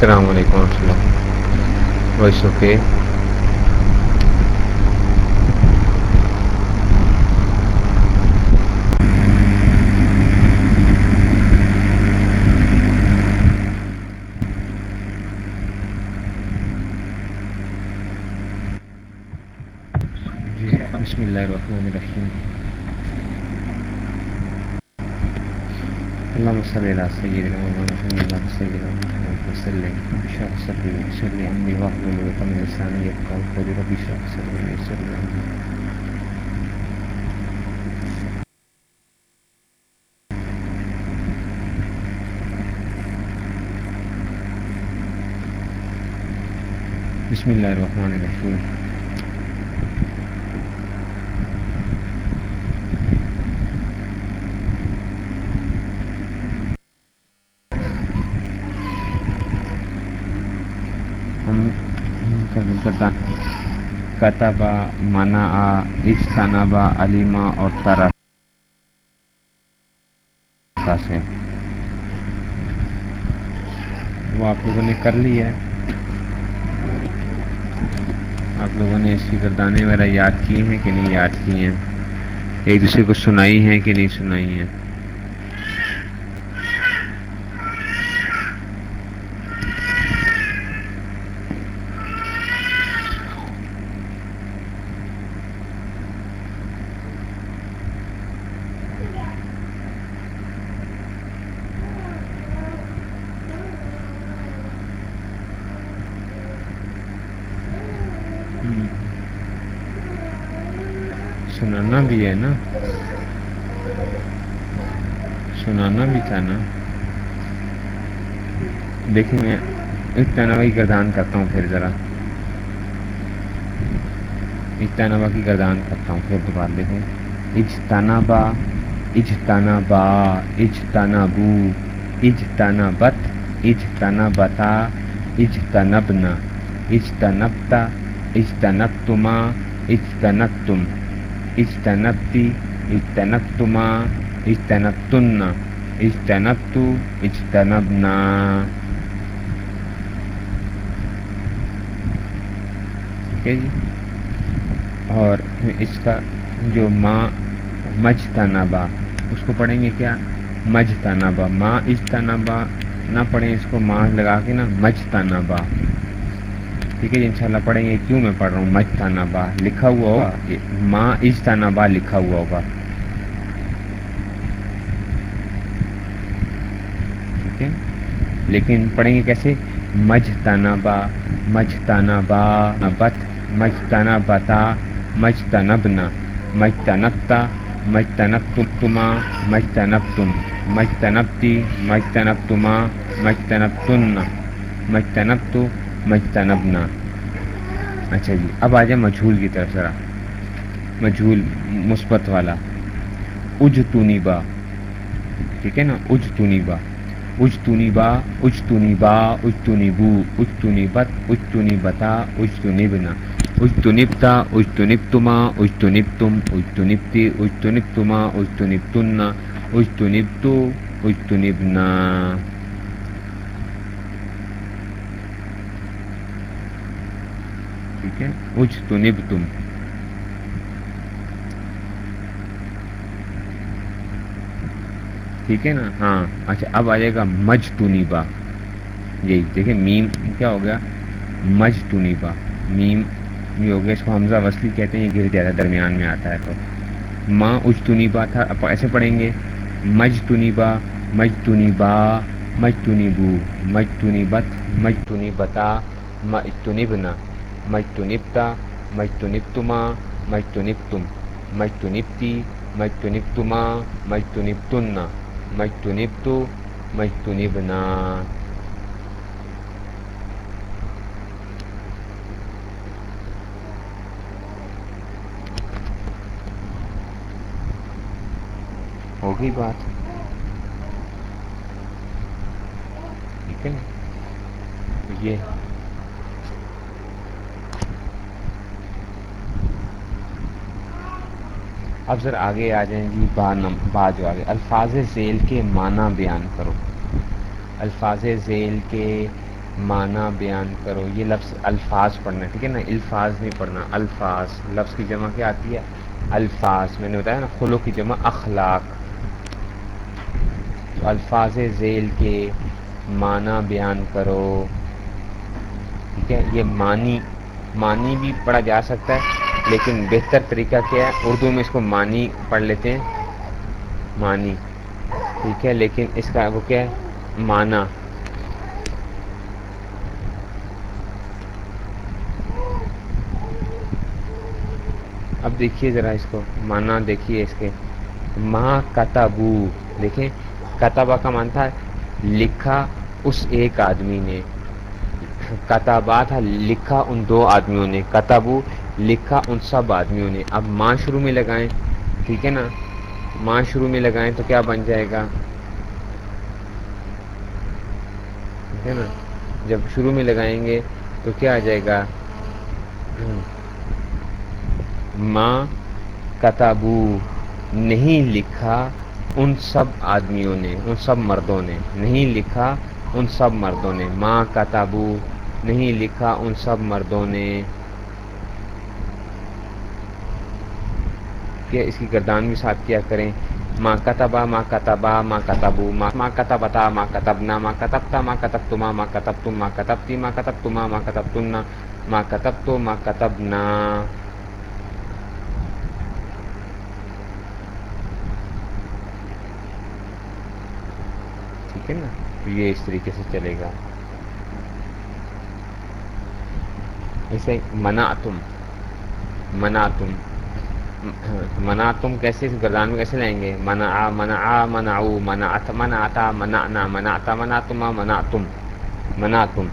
السلام علیکم ورحمۃ اللہ۔ Voice okay. جی، بسم اللہ الرحمن الرحیم۔ اللهم صل على سيدنا محمد وعلى سيدنا محمد وسلم. اشرح صدري ويسر لي امري واحلل عقدة من لساني يفقهوا قولي ربي اشرح صدري ويسر لي امري بسم الله الرحمن الرحيم. کتبا منا اجتنبا علیما اور طرح سے وہ آپ لوگوں نے کر لی ہے آپ لوگوں نے اس کی گردانے وغیرہ یاد کی ہیں کہ نہیں یاد کی ہیں ایک دوسرے کو سنائی ہیں کہ نہیں سنائی ہیں سنانا بھی ہے نا سنانا بھی تھا نا دیکھیں میں اجتنابا کی گردان کرتا ہوں پھر ذرا اجتنابا کی گردان کرتا ہوں پھر دوبارہ دیکھیں اجتنابا اجتنابا اجتنابو اجتنابت اجتنابتا اجتنبنا اجتنبتا اجتنبتما اجتنبتم اجتنبتی، اجتنبتما، اجتنبتن، اجتنبتو، اجتنبنا۔ ٹھیک ہے جی؟ اور اس کا جو ماں مجتنبا اس کو پڑھیں گے کیا؟ مجتنبا ماں اجتنبا نہ پڑھیں اس کو ماں لگا کے نا مجتنبا ٹھیک ہے جی انشاءاللہ پڑھیں گے کیوں میں پڑھ رہا ہوں مجتانا با لکھا ہوا ہوگا ماں اجتانا با لکھا ہوا ہوگا ٹھیک ہے لیکن پڑھیں گے کیسے مجتانا با مجتانا با بت مجتانا بتا مجتنبنا مجتنبتا مجتنب تما مجتنب تم مجتنبتی مجتنب تما مجتنب تن مجتنب تو مجتنبنا اچھا جی اب آ جائے مجھول کی طرف ذرا مجھول مثبت والا اج تونی با ٹھیک ہے نا اج تونیبا اج تونی با اج تونی با اج تونیبو اج تونیبت اج تونیبتا اج تونیبنا اج تنبتا اج تنبتما اج تنبتم اج تنبتی اج تنبتما اج تنبتن اج تنبتو اج تنبنا ٹھیک ہے اج تو نب تم۔ ٹھیک ہے نا؟ ہاں۔ اچھا اب آ جائے گا مج تو نیبا یہی دیکھیں، میم کیا ہو گیا؟ مج تو نیبا میم یہ ہو گیا، اس کو حمزہ وصلی کہتے ہیں، یہ گر جاتا ہے درمیان میں آتا ہے تو۔ ماں اج تو نیبا تھا، اب ایسے پڑھیں گے۔ مج تو نیبا مج تو نیبا مج تو نیبو مج تو نیبت مج تو نیبتا مج تو نبنا مجتنبتا مجتنبتما مجتنبتم مجتنبتی مجتنبتما مجتنبتن مجتنبتو مجتنبنا ہوگی بات ٹھیک ہے یہ اب سر آگے آ جائیں جی با نم، با جو آگے۔ الفاظ ذیل کے معنی بیان کرو۔ الفاظ ذیل کے معنی بیان کرو۔ یہ لفظ الفاظ پڑھنا ہے، ٹھیک ہے نا؟ الفاظ نہیں پڑھنا، الفاظ۔ لفظ کی جمع کیا آتی ہے؟ الفاظ۔ میں نے بتایا نا خلو کی جمع اخلاق۔ تو الفاظ ذیل کے معنی بیان کرو۔ ٹھیک ہے؟ یہ معنی معنی بھی پڑھا جا سکتا ہے۔ لیکن بہتر طریقہ کیا ہے؟ اردو میں اس کو معنی پڑھ لیتے ہیں۔ معنی، ٹھیک ہے، لیکن اس کا وہ کیا ہے؟ معنی۔ اب دیکھیے ذرا اس کو مانا دیکھیے اس کے۔ ماں کتبو، دیکھیں، کتبہ کا مان تھا لکھا اس ایک آدمی نے۔ کتابا تھا لکھا ان دو آدمیوں نے۔ کتبو لکھا ان سب آدمیوں نے۔ اب ماں شروع میں لگائیں، ٹھیک ہے نا؟ ماں شروع میں لگائیں تو کیا بن جائے گا؟ ٹھیک ہے نا؟ جب شروع میں لگائیں گے تو کیا آ جائے گا؟ ماں کتابو۔ نہیں لکھا ان سب آدمیوں نے، ان سب مردوں نے۔ نہیں لکھا ان سب مردوں نے۔ ماں کتابو۔ نہیں لکھا ان سب مردوں نے۔ کہ اس کی گردان بھی ساتھ کیا کریں۔ ماں کتبا ماں کتبا ماں کتبو ماں کتبتا ماں کتبنا ماں کتبتا ماں کتب تما ماں کتب تم ماں کتبتی ماں کتب تما ماں کتب تمنا ماں کتب تو ماں کتبنا۔ ٹھیک ہے نا؟ یہ اس طریقے سے چلے گا۔ ایسے منا تم منا تم منا تم کیسے اس گردان میں کیسے لائیں گے؟ منا آ منا آ، منا او، منا ات، منا آتا منا نا منا آتا منا تم منا تم منا تم۔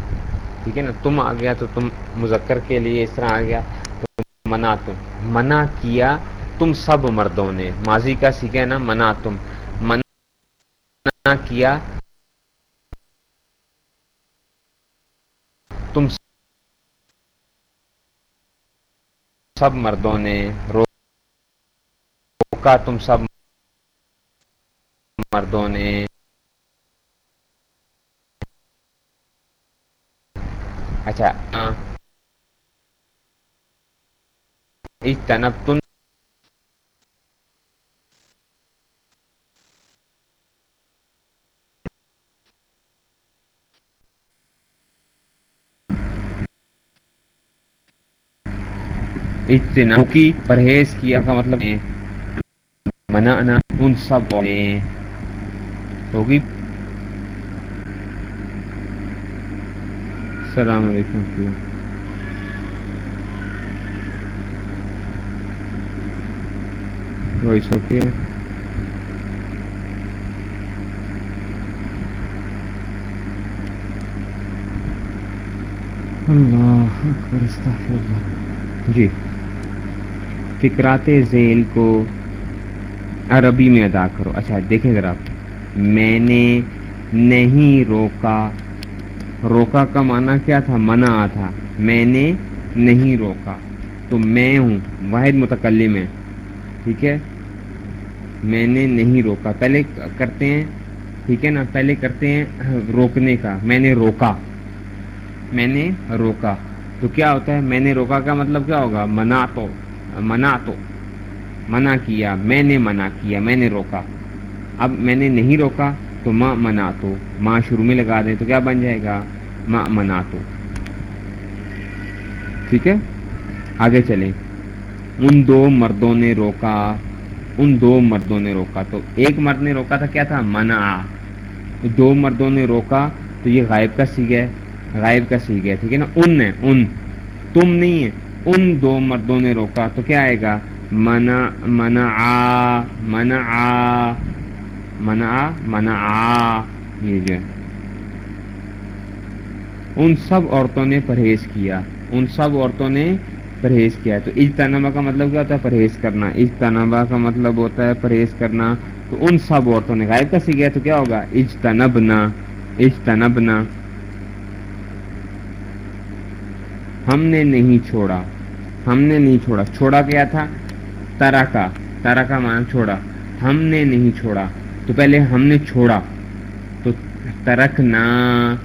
ٹھیک ہے نا؟ تم آ گیا تو تم مذکر کے لیے اس طرح آ گیا۔ تو منا تم۔ منا کیا تم سب مردوں نے۔ ماضی کا سیکھا نا؟ منا تم۔ منا کیا تم سب مردوں نے۔ رو روکا تم سب مردوں نے اچھا۔ تنب تن اجتناب کی پرہیز کیا کا مطلب ہے۔ منانا ان سب ہوگی السلام علیکم وائس اوکے اللہ اکبر استغفر اللہ جی فکرات ذیل کو عربی میں ادا کرو۔ اچھا دیکھیں ذرا۔ میں نے نہیں روکا۔ روکا کا معنی کیا تھا؟ منع تھا۔ میں نے نہیں روکا۔ تو میں ہوں، واحد متکلم ہے ٹھیک ہے؟ میں نے نہیں روکا۔ پہلے کرتے ہیں، ٹھیک ہے نا؟ پہلے کرتے ہیں روکنے کا۔ میں نے روکا۔ میں نے روکا۔ تو کیا ہوتا ہے؟ میں نے روکا کا مطلب کیا ہوگا؟ منا تو۔ منا تو۔ منع کیا، میں نے منع کیا، میں نے روکا۔ اب میں نے نہیں روکا تو ماں منا تو۔ ماں شروع میں لگا دیں تو کیا بن جائے گا؟ ماں منا تو۔ ٹھیک ہے؟ آگے چلیں۔ ان دو مردوں نے روکا، ان دو مردوں نے روکا۔ تو ایک مرد نے روکا تھا، کیا تھا؟ منا دو مردوں نے روکا تو یہ غائب کا سی گیا غائب کا سی گیا ٹھیک ہے نا؟ ان ہے، ان۔ تم نہیں ہے۔ ان دو مردوں نے روکا تو کیا آئے گا؟ منع منع منع منع منع یہ جو ان سب عورتوں نے پرہیز کیا۔ ان سب عورتوں نے پرہیز کیا۔ تو اجتنابا کا مطلب کیا ہوتا ہے؟ پرہیز کرنا۔ اجتنابا کا مطلب ہوتا ہے پرہیز کرنا۔ تو ان سب عورتوں نے غائب کا سی گیا تو کیا ہوگا؟ اجتنبنا اجتنبنا ہم نے نہیں چھوڑا۔ ہم نے نہیں چھوڑا۔ چھوڑا کیا تھا؟ ترا کا ترا کا مان چھوڑا۔ ہم نے نہیں چھوڑا۔ تو پہلے ہم نے چھوڑا۔ تو ترک نہ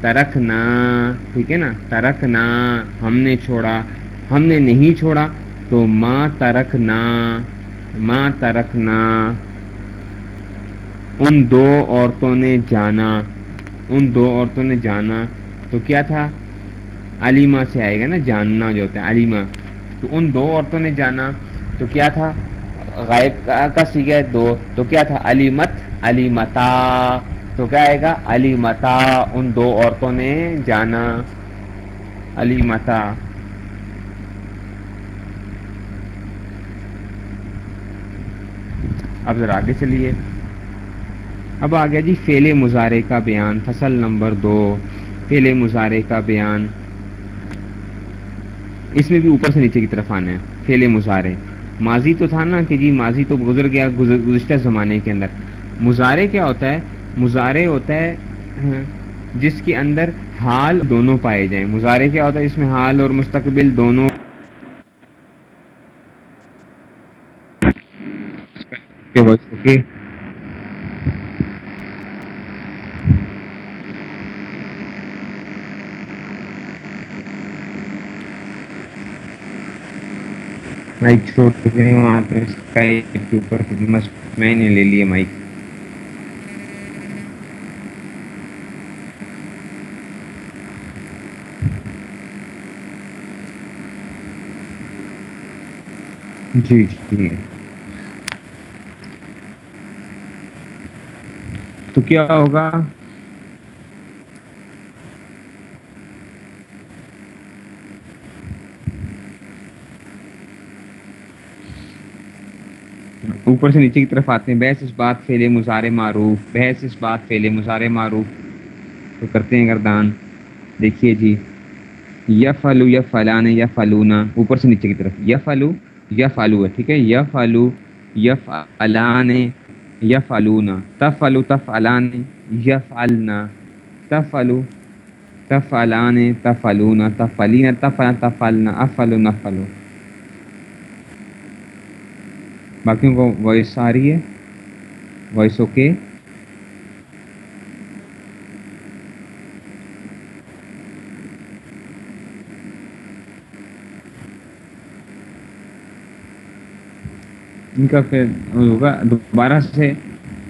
ترکنا ٹھیک ہے نا؟ ترکنا ہم نے چھوڑا۔ ہم نے نہیں چھوڑا، تو ماں ترکنا ماں ترکنا ان دو عورتوں نے جانا۔ ان دو عورتوں نے جانا۔ تو کیا تھا؟ علیمہ سے آئے گا نا، جاننا جو ہوتا ہے، علیمہ۔ تو ان دو عورتوں نے جانا۔ تو کیا تھا؟ غائب کا سیکھا دو۔ تو کیا تھا؟ علیمت، علیمتا۔ تو کیا آئے گا؟ علی متا ان دو عورتوں نے جانا۔ علی متا اب ذرا آگے چلیے۔ اب آ گیا جی فیلے مظاہرے کا بیان، فصل نمبر دو۔ فیلے مظاہرے کا بیان۔ اس میں بھی اوپر سے نیچے کی طرف آنا ہے۔ فیلے مظاہرے ماضی تو تھا نا کہ جی ماضی تو گزر گیا گزشتہ زمانے کے اندر۔ مظاہرے کیا ہوتا ہے؟ مظاہرے ہوتا ہے ہاں، جس کے اندر حال دونوں پائے جائیں۔ مظاہرے کیا ہوتا ہے؟ اس میں حال اور مستقبل دونوں۔ مائک چھوڑ چھوٹ وہاں پہ اسکائپ کے اوپر میں نے لے لیے مائک جی جی۔ تو کیا ہوگا؟ اوپر سے نیچے کی طرف آتے ہیں۔ بحث اس بات فیلے مظاہرے معروف۔ بحث اس بات فیلے مظاہرے معروف۔ تو کرتے ہیں گردان۔ دیکھیے جی۔ یا فلو یا فلانے یا فلونا اوپر سے نیچے کی طرف۔ یا فلو یف آلو ہے، ٹھیک ہے؟ یف آلو یف الان یف الونا تف الو تف الان یف النا تف الو تف الان تف الونا باقیوں کو وائس آ رہی ہے. وائس اوکے ان کا پھر ہوگا. دوبارہ سے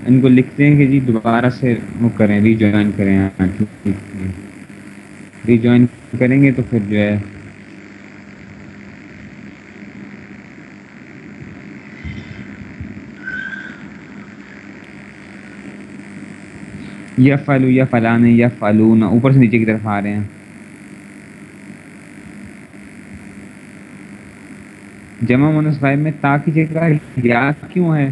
ان کو لکھتے ہیں کہ جی دوبارہ سے وہ کریں ری جوائن کریں ہاں، ری جوائن کریں گے تو پھر جو ہے یا فلو یا فلاں یا فلون اوپر سے نیچے کی طرف آ رہے ہیں۔ جمع مونس غائب میں تا کی جگہ یا کیوں ہے؟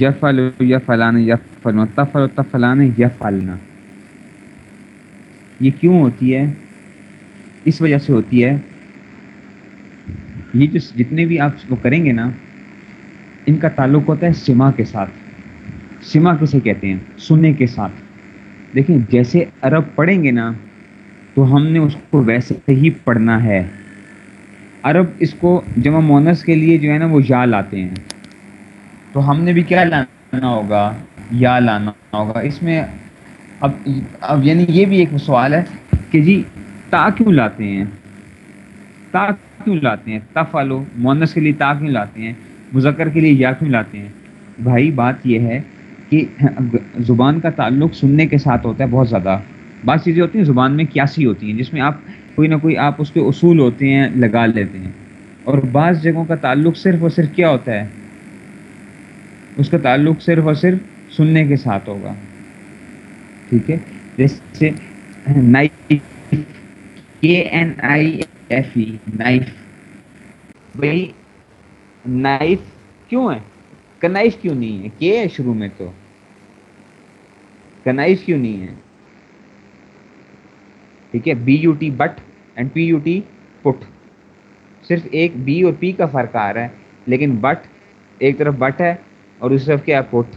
یفل یا فلان یا فلو تفل تفلان یا فلنا یہ کیوں ہوتی ہے؟ اس وجہ سے ہوتی ہے۔ یہ جو جتنے بھی آپ وہ کریں گے نا ان کا تعلق ہوتا ہے سما کے ساتھ۔ سما کسے کہتے ہیں؟ سننے کے ساتھ۔ دیکھیں، جیسے عرب پڑھیں گے نا، تو ہم نے اس کو ویسے ہی پڑھنا ہے۔ عرب اس کو جمع مونس کے لیے جو ہے نا، وہ یا لاتے ہیں۔ تو ہم نے بھی کیا لانا ہوگا؟ یا لانا ہوگا۔ اس میں اب اب یعنی یہ بھی ایک سوال ہے کہ جی تا کیوں لاتے ہیں؟ تا کیوں لاتے ہیں؟ تا فالو، مونس کے لیے تا کیوں لاتے ہیں؟ مذکر کے لیے یا کیوں لاتے ہیں۔ بھائی، بات یہ ہے کہ زبان کا تعلق سننے کے ساتھ ہوتا ہے بہت زیادہ۔ بعض چیزیں ہوتی ہیں زبان میں کیاسی ہوتی ہیں، جس میں آپ کوئی نہ کوئی آپ اس کے اصول ہوتے ہیں، لگا لیتے ہیں۔ اور بعض جگہوں کا تعلق صرف اور صرف کیا ہوتا ہے؟ اس کا تعلق صرف اور صرف سننے کے ساتھ ہوگا۔ ٹھیک ہے؟ جیسے knife K N I F E knife. بھائی نائف کیوں ہے کنائف کیوں نہیں ہے کے ہے شروع میں تو؟ کنائف کیوں نہیں ہے ٹھیک ہے B U T but and P U T put صرف ایک بی اور پی کا فرق آ رہا ہے، لیکن بٹ ایک طرف بٹ ہے اور اس طرف کیا ہے؟ پٹ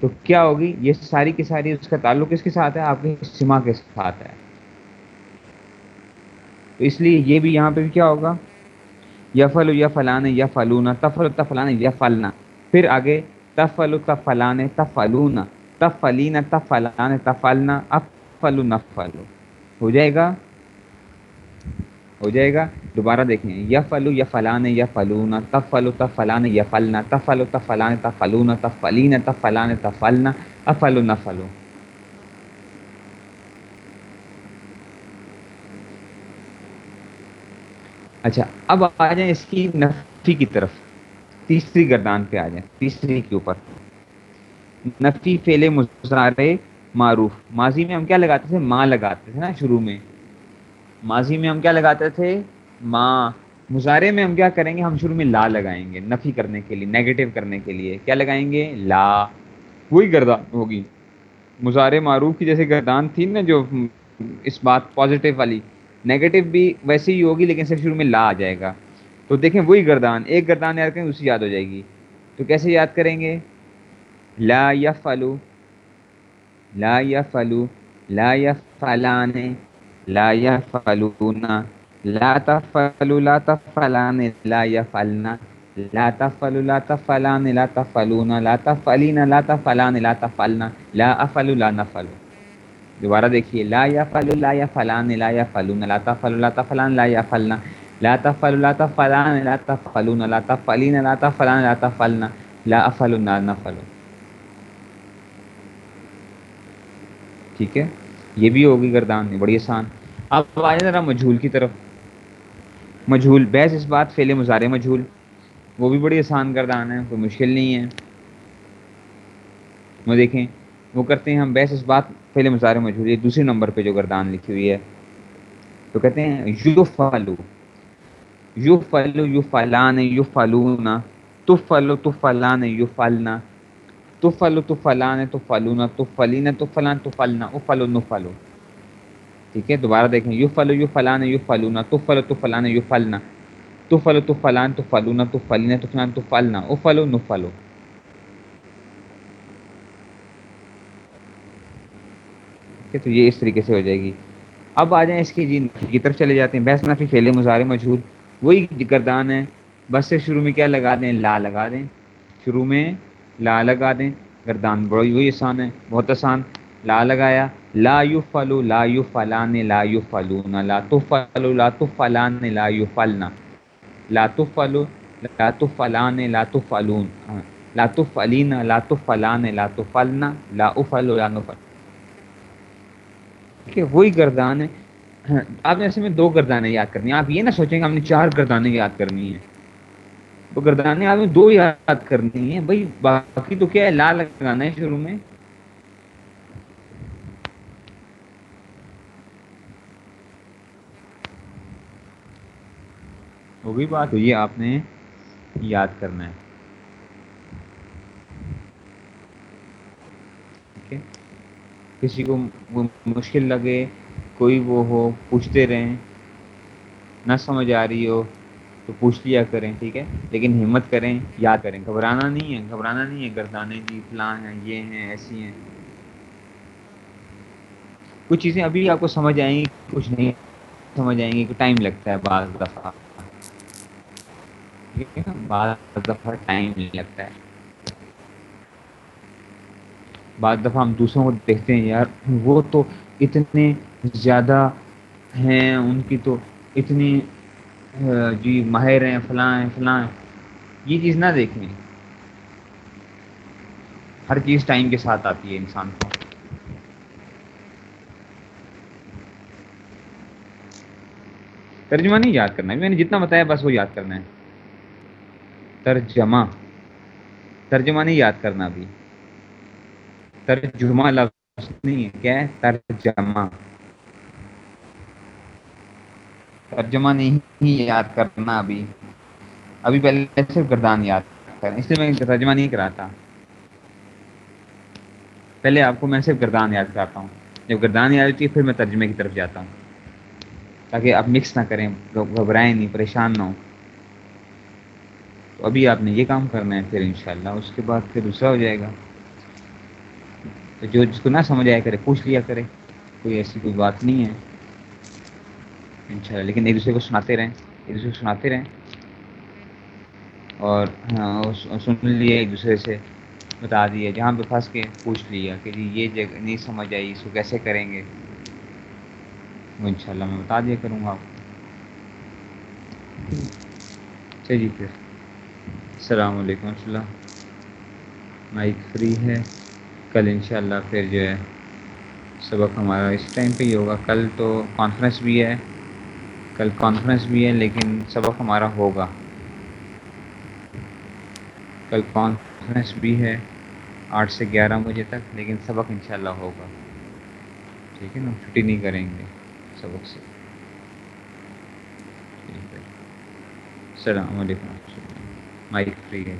تو کیا ہوگی؟ یہ ساری کی ساری اس کا تعلق کس کے ساتھ ہے؟ آپ کے سما کے ساتھ ہے۔ تو اس لیے یہ بھی یہاں پہ بھی کیا ہوگا؟ یا فلو یا فلاں یا فلونا تفل تفلانا یا فلنا پھر آگے تفلو تفلان تفلون تفلین تفلان تفلنا افلو نفلو ہو جائے گا؟ ہو جائے گا؟ دوبارہ دیکھیں یا فلو یا فلان یا فلون تف فلو تف فلان یا فلنا تف فلو تف فلان تف فلون تف فلین تف فلان تف فلنا افلو نہ فلو اچھا اب آ جائیں اس کی نفی کی طرف۔ تیسری گردان پہ آ جائیں، تیسری کے اوپر۔ نفی فیل مظاہرے معروف۔ ماضی میں ہم کیا لگاتے تھے؟ ماں لگاتے تھے نا شروع میں۔ ماضی میں ہم کیا لگاتے تھے؟ ماں۔ مظاہرے میں ہم کیا کریں گے؟ ہم شروع میں لا لگائیں گے، نفی کرنے کے لیے نیگیٹو کرنے کے لیے۔ کیا لگائیں گے؟ لا۔ وہی گردان ہوگی۔ مظاہرے معروف کی جیسے گردان تھی نا جو اس بات پازیٹیو والی۔ نیگیٹو بھی ویسے ہی ہوگی لیکن صرف شروع میں لا آ جائے گا۔ تو دیکھیں وہی گردان، ایک گردان یاد کریں اسی یاد ہو جائے گی۔ تو کیسے یاد کریں گے؟ لا یا فلو لا یا فلو لا یا فلان لا يفعلون لا تفعلوا لا تفعلان، لا يفعلن لا تفعلوا لا تفعلان، لا تفعلون، لا تفعلين لا تفعلان، لا تفعلن، لا افعلوا لا نفعلوا دوبارہ دیکھیے، لا يفعلوا لا يفعلان لا يفعلون لا تفعلوا لا تفعلان، لا يفعلن لا تفعلوا لا تفعلان، لا تفعلون، لا تفعلين لا تفعلان، لا تفعلن لا افعلوا لا نفعلوا ٹھیک ہے؟ یہ بھی ہوگی گردان بڑی آسان۔ اب آ ذرا مجھول کی طرف۔ مجھول، بحث اس بات فیل مظاہرے مجھول۔ وہ بھی بڑی آسان گردان ہے، کوئی مشکل نہیں ہے۔ وہ دیکھیں، وہ کرتے ہیں ہم بحث اس بات فیل مظاہرے مجھول دوسرے نمبر پہ جو گردان لکھی ہوئی ہے۔ تو کہتے ہیں you follow you flow you فلان یو فلونا تو فلو تو فلان یو فلنا تو فلو تو فلان تو فلونا تو فلینا تو فلان تو فلنا او فلو نو فلو ٹھیک ہے، دوبارہ دیکھیں یو فلو یو فلان یو فلونا تو فلو تو فلان یو فلنا تو فلو تو فلان تو فلونا تو فلینا تو فلان تو فلنا او فلو نو فلو تو یہ اس طریقے سے ہو جائے گی۔ اب آ جائیں اس کی جی کی طرف چلے جاتے ہیں۔ بحث نفی فیلے مظاہرے مجہور وہی گردان ہے۔ بس سے شروع میں کیا لگا دیں؟ لا لگا دیں۔ شروع میں لا لگا دیں۔ گردان بڑی وہی آسان ہے۔ بہت آسان۔ لا لگایا۔ لا یو فلو لا یو فلان لا یو فلون لا تو فلو لا تو فلان لا یو فلنا لا تو فلو لا تو فلان لا تو فلون لا تو فلین لا تو فلان لا تو فلنا لا او فلو لا نو فل کہ وہی گردان ہے۔ ہاں، آپ نے ایسے میں دو گردانیں یاد کرنی ہیں۔ آپ یہ نہ سوچیں کہ ہم نے چار گردانیں یاد کرنی ہیں۔ وہ گردانیں آپ نے دو یاد کرنی ہیں۔ بھائی، باقی تو کیا ہے؟ لا لگانا ہے شروع میں۔ ہوگی بات؟ تو یہ آپ نے یاد کرنا ہے۔ کسی کو مشکل لگے، کوئی وہ ہو، پوچھتے رہیں، نہ سمجھ آ رہی ہو، تو پوچھ لیا کریں، ٹھیک ہے؟ لیکن ہمت کریں، یاد کریں، گھبرانا نہیں ہے، گھبرانا نہیں ہے، گردانے جی فلاں ہیں، یہ ہیں، ایسی ہیں۔ کچھ چیزیں ابھی آپ کو سمجھ آئیں گی، کچھ نہیں سمجھ آئیں گی کہ ٹائم لگتا ہے، بعض دفعہ۔ بعض دفعہ ٹائم لگتا ہے۔ بعض دفعہ ہم دوسروں کو دیکھتے ہیں، یار، وہ تو اتنے زیادہ ہیں، ان کی تو اتنی جی ماہر ہیں، فلاں ہیں، فلاں یہ چیز نہ دیکھیں۔ ہر چیز ٹائم کے ساتھ آتی ہے انسان کو۔ ترجمہ نہیں یاد کرنا میں نے جتنا بتایا بس وہ یاد کرنا ہے۔ ترجمہ۔ ترجمہ نہیں یاد کرنا ابھی۔ ترجمہ لفظ نہیں ہے۔ کیا ترجمہ۔ ترجمہ نہیں یاد کرنا ابھی۔ ابھی پہلے صرف گردان یاد کرنا۔ اس لیے میں ترجمہ نہیں کراتا۔ پہلے آپ کو میں صرف گردان یاد کراتا ہوں۔ جب گردان یاد ہوتی ہے، پھر میں ترجمے کی طرف جاتا ہوں۔ تاکہ آپ مکس نہ کریں، گھبرائیں نہیں، پریشان نہ ہوں۔ تو ابھی آپ نے یہ کام کرنا ہے، پھر انشاءاللہ اس کے بعد پھر دوسرا ہو جائے گا۔ تو جو جس کو نہ سمجھ آیا کرے، پوچھ لیا کرے، کوئی ایسی کوئی بات نہیں ہے۔ انشاءاللہ، لیکن ایک دوسرے کو سناتے رہیں، ایک دوسرے کو سناتے رہیں۔ اور ہاں سن لیے ایک دوسرے سے، بتا دیا جہاں پہ پھنس کے پوچھ لیا کہ جی یہ جگہ نہیں سمجھ آئی، اس کو کیسے کریں گے؟ وہ ان شاء اللہ میں بتا دیا کروں گا آپ کو۔ چلیے پھر۔ السلام علیکم و اللہ۔ مائک فری ہے۔ کل انشاءاللہ پھر جو ہے، سبق ہمارا اس ٹائم پہ ہی ہوگا۔ کل تو کانفرنس بھی ہے، کل کانفرنس بھی ہے، لیکن سبق ہمارا ہوگا۔ کل کانفرنس بھی ہے آٹھ سے گیارہ بجے تک، لیکن سبق انشاءاللہ ہوگا۔ ٹھیک ہے نا؟ چھٹی نہیں کریں گے سبق سے۔ ٹھیک ہے۔ السلام علیکم۔ مائک فری ہے۔